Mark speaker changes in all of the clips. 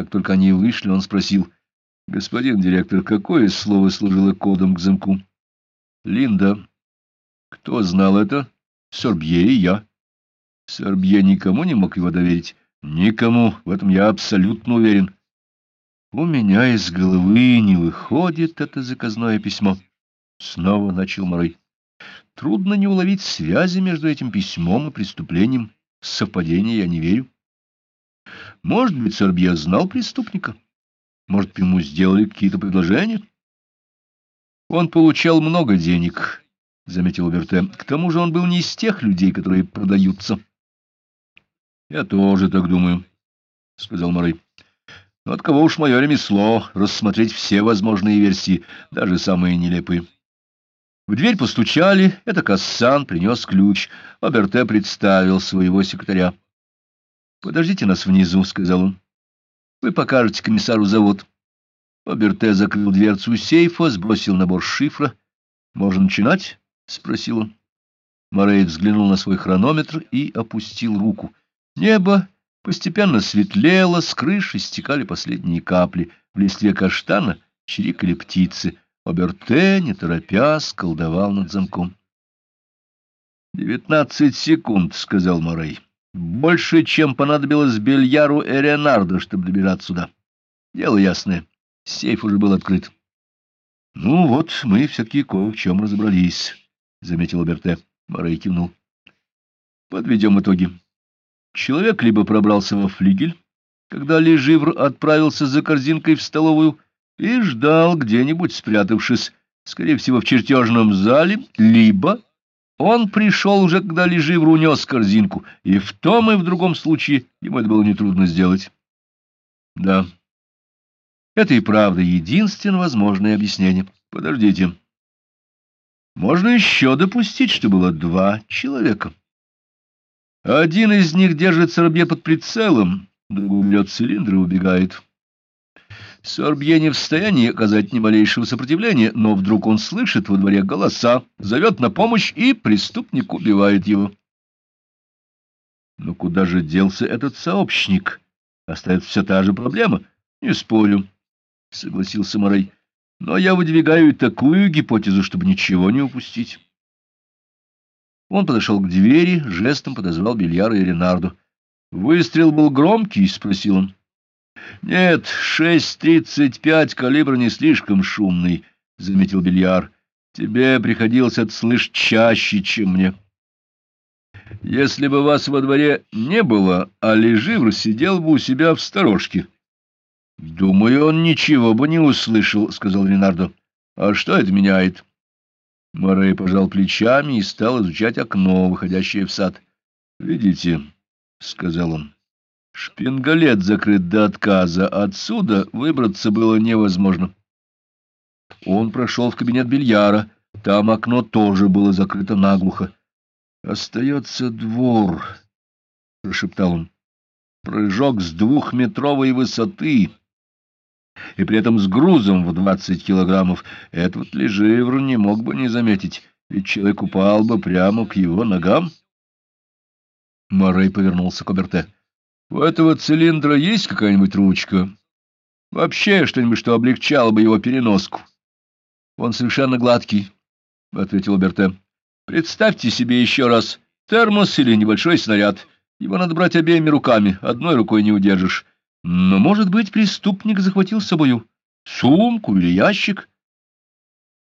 Speaker 1: Как только они вышли, он спросил, «Господин директор, какое слово служило кодом к замку?» «Линда». «Кто знал это?» «Сорбье и я». «Сорбье никому не мог его доверить?» «Никому, в этом я абсолютно уверен». «У меня из головы не выходит это заказное письмо». Снова начал Морей. Трудно не уловить связи между этим письмом и преступлением. Совпадение я не верю. Может быть, Сорбье знал преступника? Может, ему сделали какие-то предложения? Он получал много денег, — заметил Берте. К тому же он был не из тех людей, которые продаются. — Я тоже так думаю, — сказал Морей. — Но от кого уж мое ремесло рассмотреть все возможные версии, даже самые нелепые. В дверь постучали, это Кассан принес ключ. Оберте представил своего секретаря. — Подождите нас внизу, — сказал он. — Вы покажете комиссару завод. Оберте закрыл дверцу сейфа, сбросил набор шифра. — Можно начинать? — спросил он. Морей взглянул на свой хронометр и опустил руку. Небо постепенно светлело, с крыши стекали последние капли. В листве каштана чирикали птицы — Оберте, не торопясь, колдовал над замком. «Девятнадцать секунд», — сказал Морей. «Больше, чем понадобилось Бельяру и Ренардо, чтобы добираться сюда. Дело ясное. Сейф уже был открыт». «Ну вот, мы все-таки кое в чем разобрались», — заметил Оберте. Морей кивнул. «Подведем итоги. Человек либо пробрался во флигель, когда Леживр отправился за корзинкой в столовую, — и ждал где-нибудь, спрятавшись, скорее всего, в чертежном зале, либо он пришел уже, когда Леживр унес корзинку, и в том и в другом случае ему это было нетрудно сделать. Да, это и правда единственное возможное объяснение. Подождите. Можно еще допустить, что было два человека. Один из них держит Сорбье под прицелом, другой берет цилиндр и убегает. Сорбье не в состоянии оказать ни малейшего сопротивления, но вдруг он слышит во дворе голоса, зовет на помощь, и преступник убивает его. Но куда же делся этот сообщник? Остается все та же проблема. Не спорю, — согласился Морей. Но я выдвигаю такую гипотезу, чтобы ничего не упустить. Он подошел к двери, жестом подозвал Бельяра и Ренарду. «Выстрел был громкий?» — спросил он. — Нет, шесть тридцать пять калибр не слишком шумный, — заметил Бильяр. — Тебе приходилось это слышать чаще, чем мне. — Если бы вас во дворе не было, а Леживр сидел бы у себя в сторожке. — Думаю, он ничего бы не услышал, — сказал Ленардо. — А что это меняет? Морей пожал плечами и стал изучать окно, выходящее в сад. — Видите, — сказал он. Шпингалет закрыт до отказа, отсюда выбраться было невозможно. Он прошел в кабинет бильяра, там окно тоже было закрыто наглухо. — Остается двор, — прошептал он. — Прыжок с двухметровой высоты, и при этом с грузом в двадцать килограммов. Этот леживр не мог бы не заметить, ведь человек упал бы прямо к его ногам. Морей повернулся к Оберте. У этого цилиндра есть какая-нибудь ручка? Вообще что-нибудь, что облегчало бы его переноску? Он совершенно гладкий, — ответил Берте. Представьте себе еще раз термос или небольшой снаряд. Его надо брать обеими руками, одной рукой не удержишь. Но, может быть, преступник захватил с собою сумку или ящик?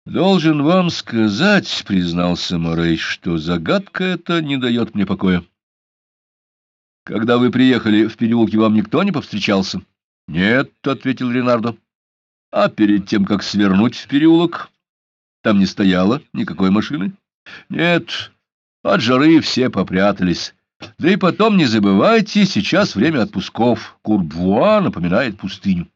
Speaker 1: Должен вам сказать, — признался Морей, — что загадка эта не дает мне покоя. Когда вы приехали в переулке, вам никто не повстречался? — Нет, — ответил Ренардо. — А перед тем, как свернуть в переулок, там не стояло никакой машины? — Нет, от жары все попрятались. Да и потом не забывайте, сейчас время отпусков. Курбуа напоминает пустыню.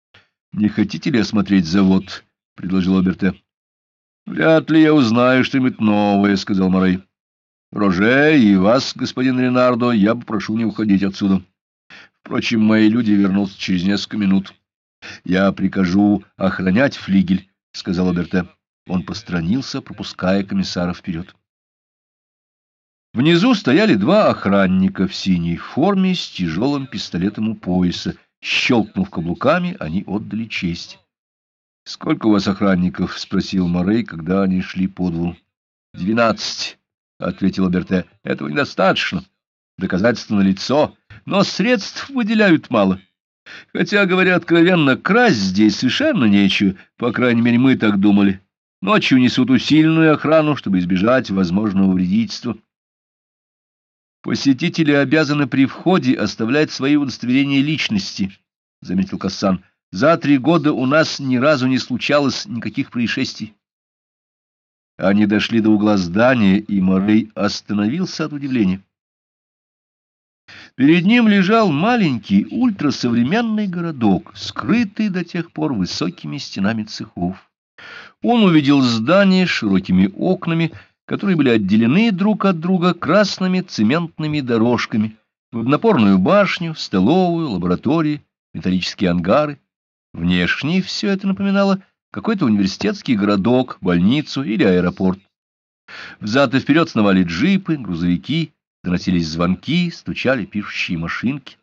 Speaker 1: — Не хотите ли осмотреть завод? — предложил Оберте. — Вряд ли я узнаю что-нибудь новое, — сказал Морей. Роже и вас, господин Ренардо, я попрошу не уходить отсюда. Впрочем, мои люди вернутся через несколько минут. Я прикажу охранять флигель, — сказал Оберте. Он постранился, пропуская комиссара вперед. Внизу стояли два охранника в синей форме с тяжелым пистолетом у пояса Щелкнув каблуками, они отдали честь. — Сколько у вас охранников? — спросил Морей, когда они шли по двору. — Двенадцать, — ответил Берте. — Этого недостаточно. Доказательства налицо, но средств выделяют мало. Хотя, говоря откровенно, красть здесь совершенно нечего, по крайней мере, мы так думали. Ночью несут усиленную охрану, чтобы избежать возможного вредительства. Посетители обязаны при входе оставлять свои удостоверения личности, — заметил Кассан. За три года у нас ни разу не случалось никаких происшествий. Они дошли до угла здания, и Морей остановился от удивления. Перед ним лежал маленький ультрасовременный городок, скрытый до тех пор высокими стенами цехов. Он увидел здание с широкими окнами, которые были отделены друг от друга красными цементными дорожками, водонапорную башню, столовую, лаборатории, металлические ангары. Внешне все это напоминало какой-то университетский городок, больницу или аэропорт. Взад и вперед сновали джипы, грузовики, доносились звонки, стучали пишущие машинки.